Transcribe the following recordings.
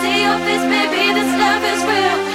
see your face, baby, this love is real.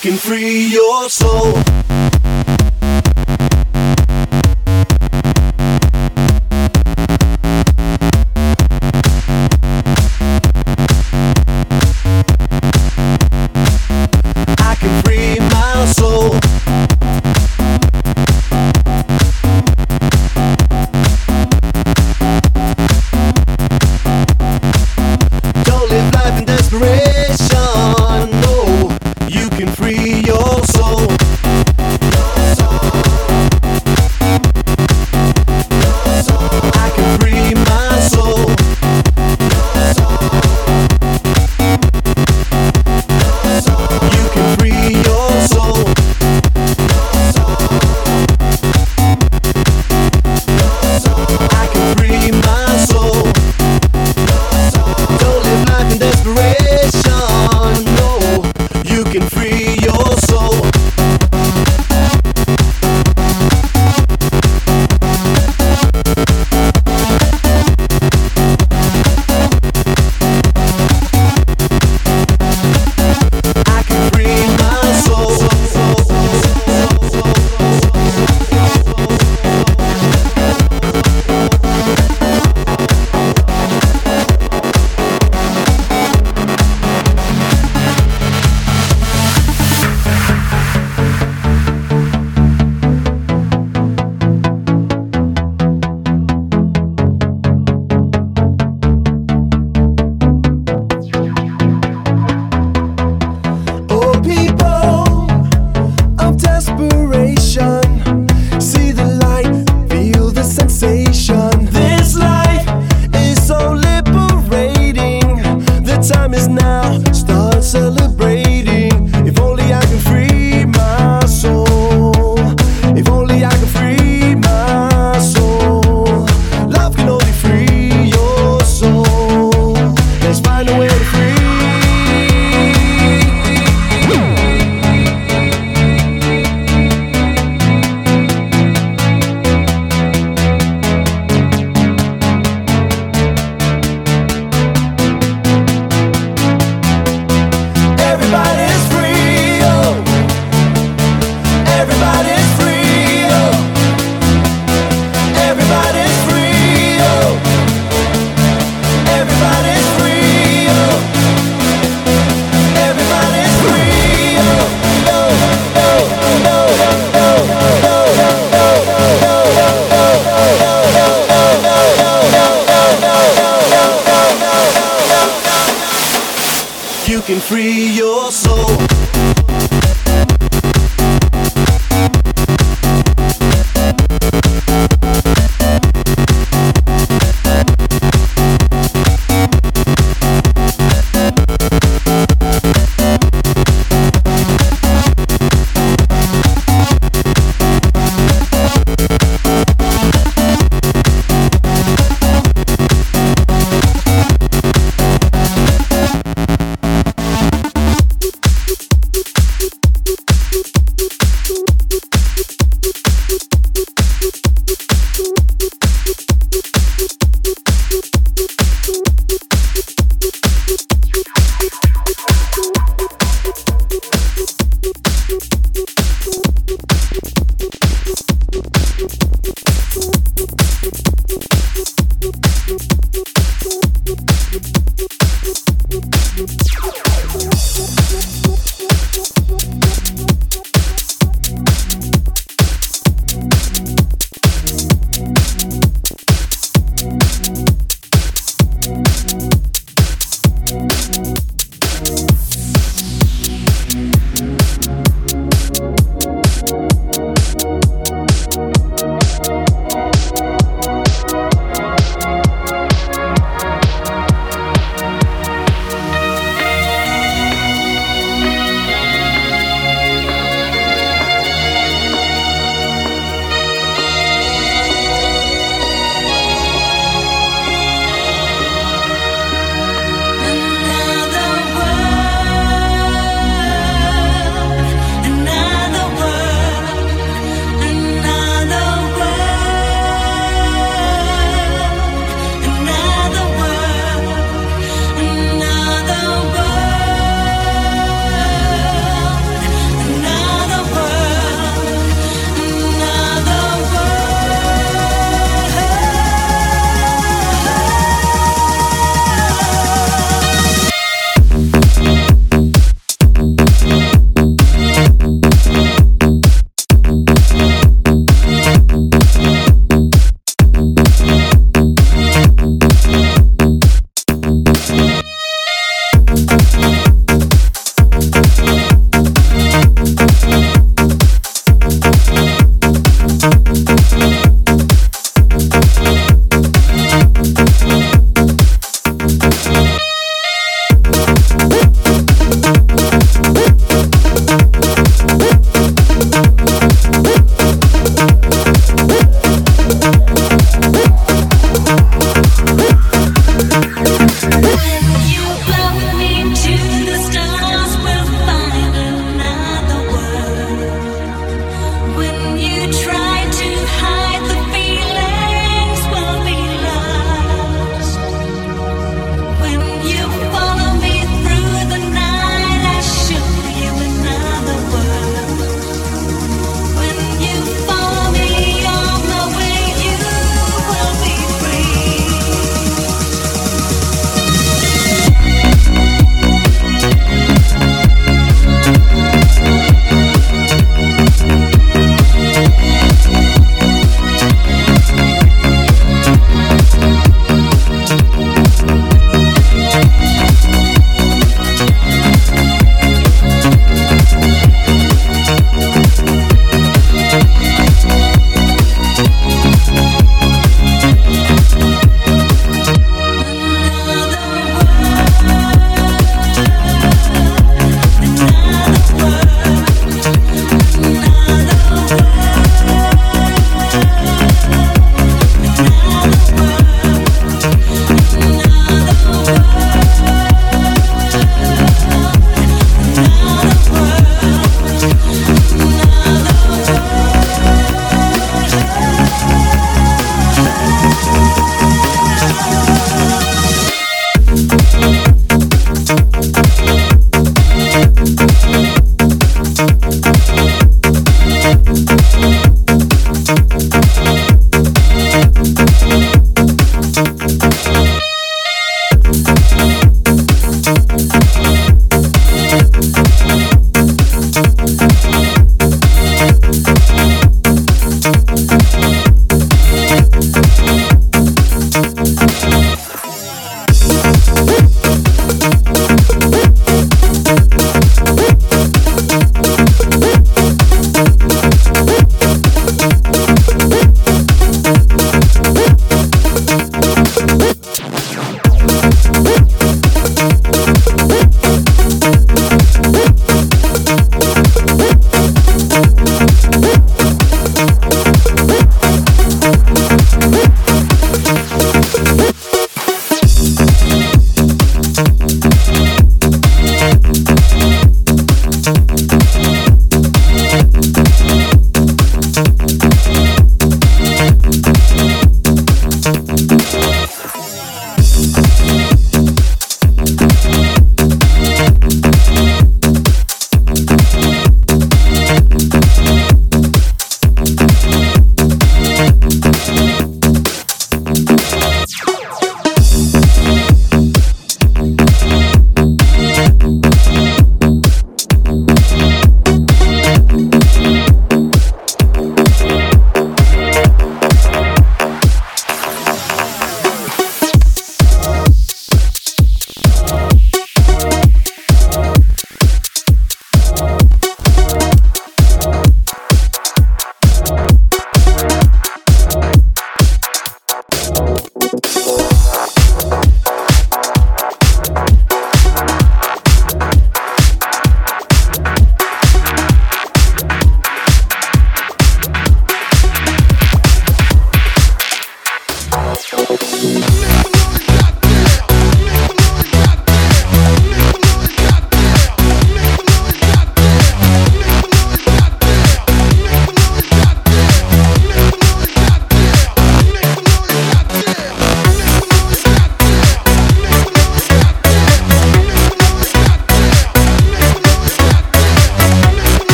Can free your soul. Free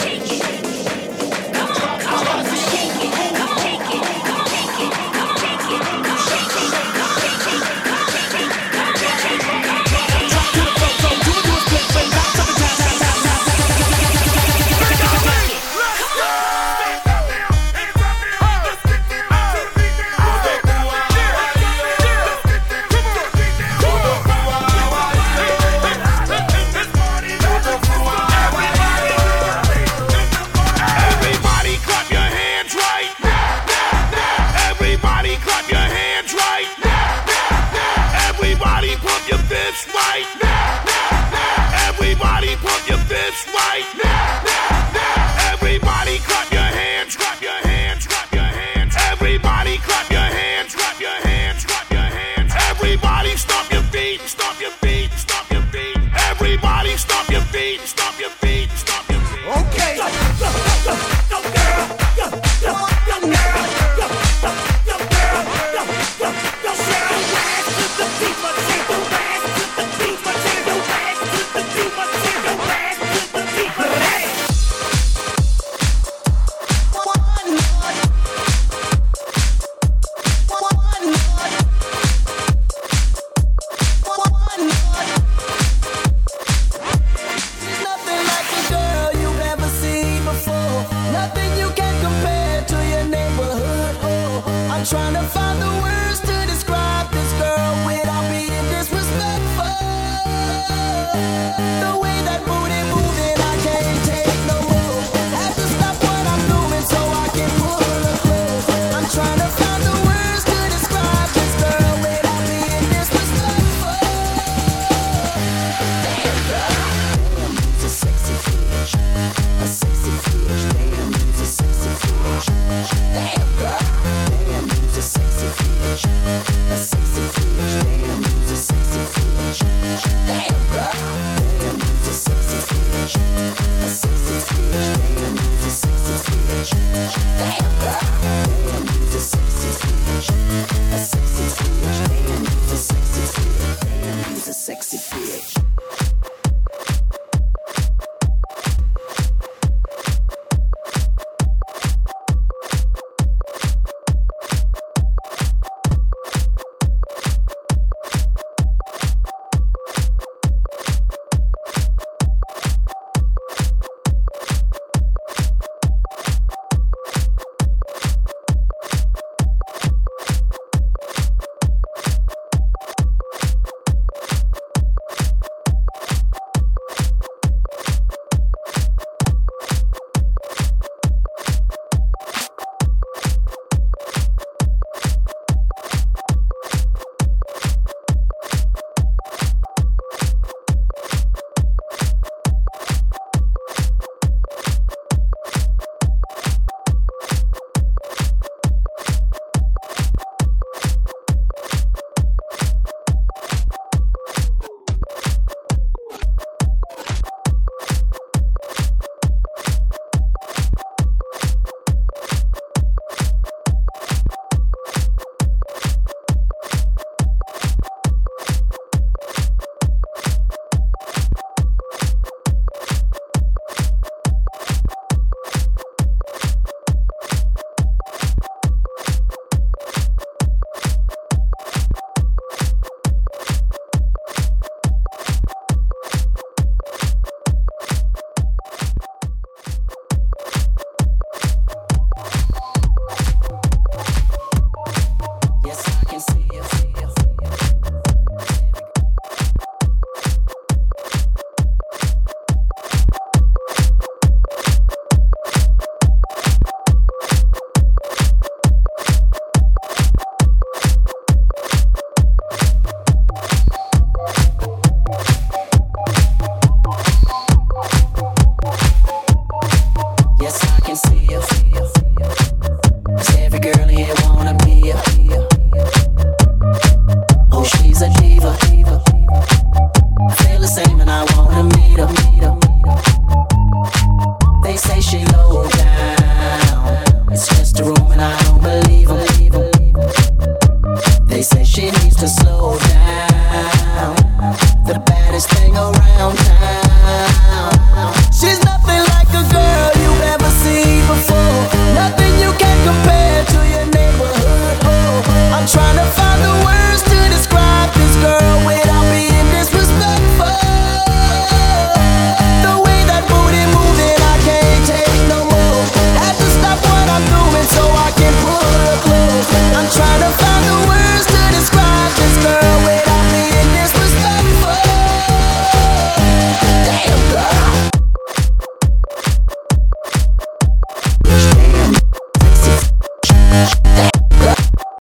trying to